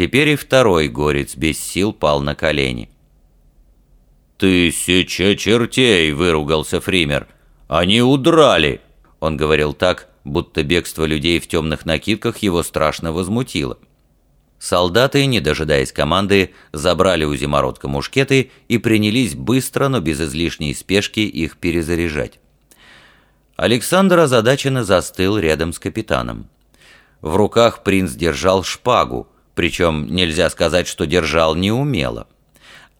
Теперь и второй горец без сил пал на колени. «Тысяча чертей!» — выругался Фример. «Они удрали!» Он говорил так, будто бегство людей в темных накидках его страшно возмутило. Солдаты, не дожидаясь команды, забрали у зимородка мушкеты и принялись быстро, но без излишней спешки их перезаряжать. Александр озадаченно застыл рядом с капитаном. В руках принц держал шпагу, причем нельзя сказать, что держал неумело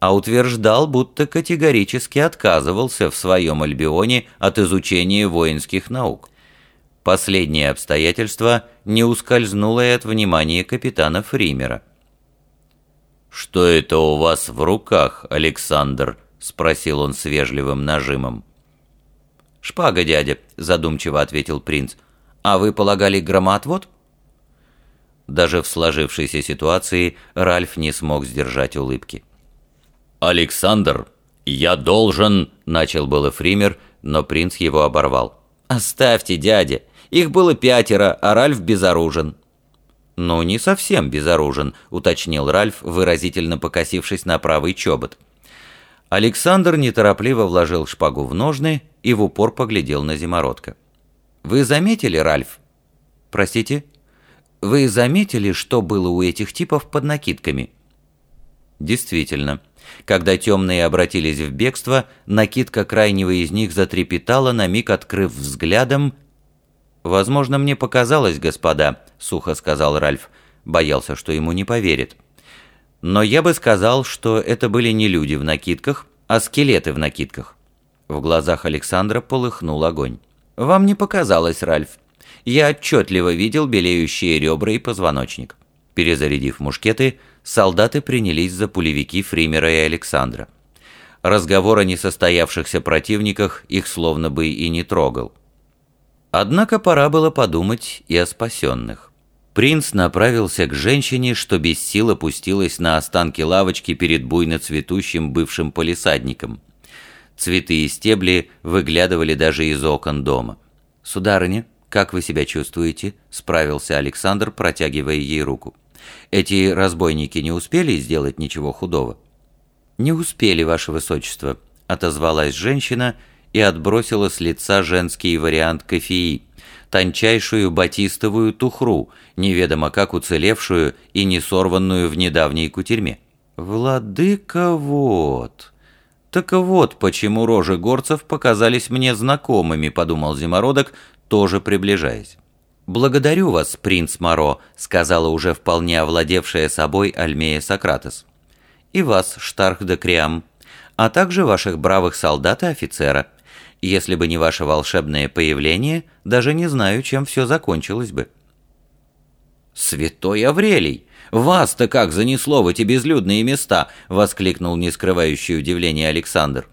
а утверждал, будто категорически отказывался в своем Альбионе от изучения воинских наук. Последнее обстоятельство не ускользнуло и от внимания капитана Фримера. «Что это у вас в руках, Александр?» — спросил он с вежливым нажимом. «Шпага, дядя», — задумчиво ответил принц. «А вы полагали громоотвод?» Даже в сложившейся ситуации Ральф не смог сдержать улыбки. «Александр, я должен...» — начал было Фример, но принц его оборвал. «Оставьте, дядя, их было пятеро, а Ральф безоружен». «Ну, не совсем безоружен», — уточнил Ральф, выразительно покосившись на правый чобот. Александр неторопливо вложил шпагу в ножны и в упор поглядел на зимородка. «Вы заметили, Ральф?» «Простите?» «Вы заметили, что было у этих типов под накидками?» «Действительно». Когда темные обратились в бегство, накидка крайнего из них затрепетала, на миг открыв взглядом. «Возможно, мне показалось, господа», — сухо сказал Ральф. Боялся, что ему не поверят. «Но я бы сказал, что это были не люди в накидках, а скелеты в накидках». В глазах Александра полыхнул огонь. «Вам не показалось, Ральф. Я отчетливо видел белеющие ребра и позвоночник». Перезарядив мушкеты, солдаты принялись за пулевики Фримера и Александра. Разговор о несостоявшихся противниках их словно бы и не трогал. Однако пора было подумать и о спасенных. Принц направился к женщине, что без сил опустилась на останки лавочки перед буйно цветущим бывшим полисадником. Цветы и стебли выглядывали даже из окон дома. «Сударыня, как вы себя чувствуете?» – справился Александр, протягивая ей руку. Эти разбойники не успели сделать ничего худого?» «Не успели, ваше высочество», — отозвалась женщина и отбросила с лица женский вариант кофеи, тончайшую батистовую тухру, неведомо как уцелевшую и не сорванную в недавней кутерьме. «Владыка вот...» «Так вот, почему рожи горцев показались мне знакомыми», — подумал Зимородок, тоже приближаясь. «Благодарю вас, принц Моро», — сказала уже вполне овладевшая собой Альмея Сократес. «И вас, Штарх де Криам, а также ваших бравых солдат и офицера. Если бы не ваше волшебное появление, даже не знаю, чем все закончилось бы». «Святой Аврелий! Вас-то как занесло в эти безлюдные места!» — воскликнул не скрывающий удивление Александр.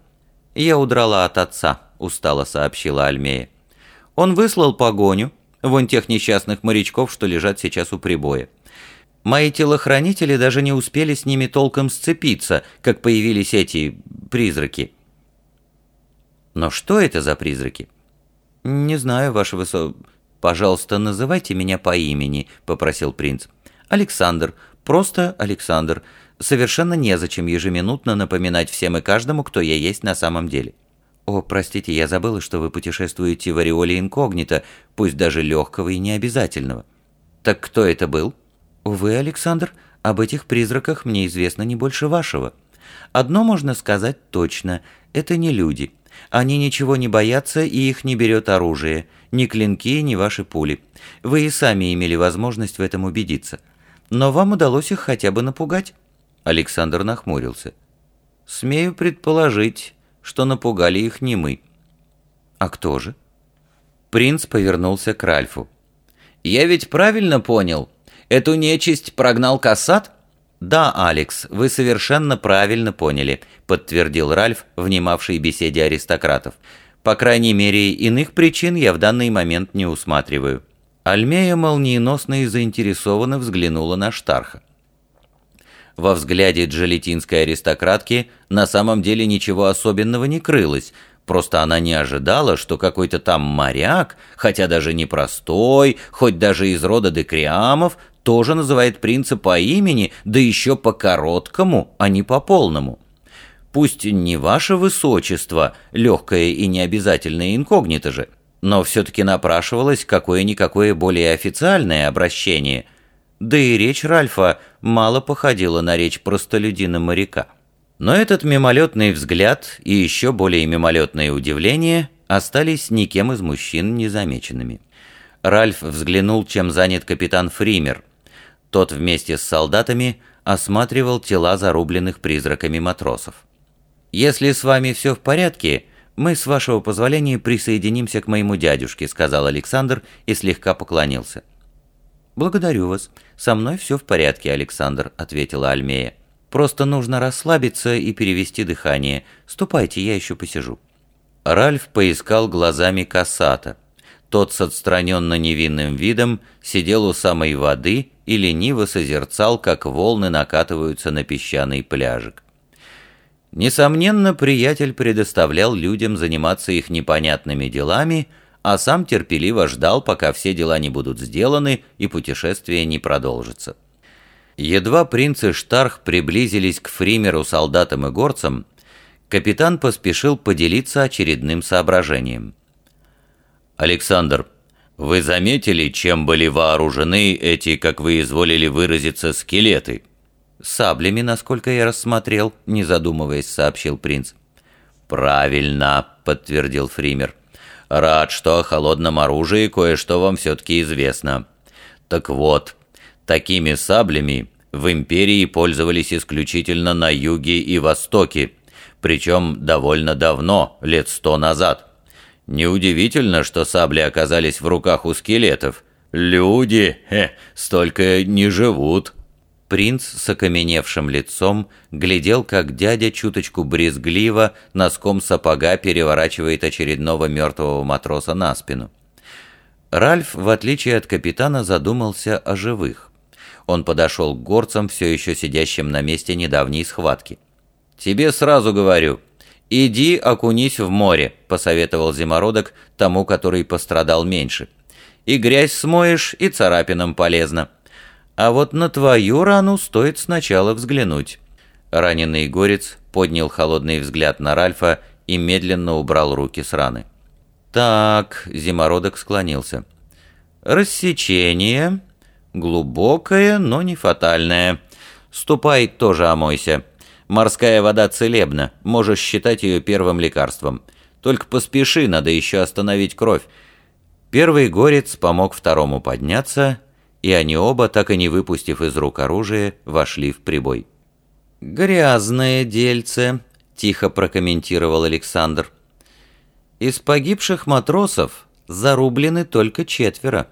«Я удрала от отца», — устало сообщила Альмея. «Он выслал погоню, Вон тех несчастных морячков, что лежат сейчас у прибоя. Мои телохранители даже не успели с ними толком сцепиться, как появились эти призраки. Но что это за призраки? Не знаю, ваше высо... Пожалуйста, называйте меня по имени, попросил принц. Александр, просто Александр. Совершенно незачем ежеминутно напоминать всем и каждому, кто я есть на самом деле. «О, простите, я забыла, что вы путешествуете в ореоле инкогнито, пусть даже легкого и необязательного». «Так кто это был?» «Увы, Александр, об этих призраках мне известно не больше вашего. Одно можно сказать точно – это не люди. Они ничего не боятся, и их не берет оружие, ни клинки, ни ваши пули. Вы и сами имели возможность в этом убедиться. Но вам удалось их хотя бы напугать?» Александр нахмурился. «Смею предположить, что напугали их не мы. А кто же? Принц повернулся к Ральфу. «Я ведь правильно понял? Эту нечисть прогнал Кассат?» «Да, Алекс, вы совершенно правильно поняли», — подтвердил Ральф, внимавший беседе аристократов. «По крайней мере, иных причин я в данный момент не усматриваю». Альмея молниеносно и заинтересованно взглянула на Штарха. Во взгляде джалетинской аристократки на самом деле ничего особенного не крылось, просто она не ожидала, что какой-то там моряк, хотя даже не простой, хоть даже из рода декриамов, тоже называет принца по имени, да еще по короткому, а не по полному. Пусть не ваше высочество, легкое и необязательное инкогнито же, но все-таки напрашивалось какое-никакое более официальное обращение. Да и речь Ральфа мало походила на речь простолюдина-моряка. Но этот мимолетный взгляд и еще более мимолетное удивление остались никем из мужчин незамеченными. Ральф взглянул, чем занят капитан Фример. Тот вместе с солдатами осматривал тела зарубленных призраками матросов. «Если с вами все в порядке, мы, с вашего позволения, присоединимся к моему дядюшке», сказал Александр и слегка поклонился. «Благодарю вас. Со мной все в порядке, Александр», — ответила Альмея. «Просто нужно расслабиться и перевести дыхание. Ступайте, я еще посижу». Ральф поискал глазами Касата. Тот с отстраненно невинным видом сидел у самой воды и лениво созерцал, как волны накатываются на песчаный пляжик. Несомненно, приятель предоставлял людям заниматься их непонятными делами, а сам терпеливо ждал, пока все дела не будут сделаны и путешествие не продолжится. Едва принц и Штарх приблизились к Фримеру солдатам и горцам, капитан поспешил поделиться очередным соображением. «Александр, вы заметили, чем были вооружены эти, как вы изволили выразиться, скелеты?» «Саблями, насколько я рассмотрел», — не задумываясь, сообщил принц. «Правильно», — подтвердил Фример. «Рад, что о холодном оружии кое-что вам все-таки известно. Так вот, такими саблями в империи пользовались исключительно на юге и востоке, причем довольно давно, лет сто назад. Неудивительно, что сабли оказались в руках у скелетов. Люди, хе, столько не живут». Принц с окаменевшим лицом глядел, как дядя чуточку брезгливо носком сапога переворачивает очередного мертвого матроса на спину. Ральф, в отличие от капитана, задумался о живых. Он подошел к горцам, все еще сидящим на месте недавней схватки. «Тебе сразу говорю, иди окунись в море», — посоветовал зимородок тому, который пострадал меньше. «И грязь смоешь, и царапинам полезно». А вот на твою рану стоит сначала взглянуть». Раненый горец поднял холодный взгляд на Ральфа и медленно убрал руки с раны. «Так», — зимородок склонился. «Рассечение. Глубокое, но не фатальное. Ступай, тоже омойся. Морская вода целебна, можешь считать ее первым лекарством. Только поспеши, надо еще остановить кровь». Первый горец помог второму подняться и они оба, так и не выпустив из рук оружие, вошли в прибой. «Грязное дельце», — тихо прокомментировал Александр. «Из погибших матросов зарублены только четверо,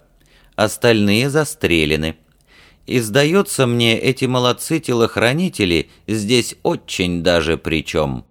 остальные застрелены. И, сдается мне, эти молодцы-телохранители здесь очень даже при чем».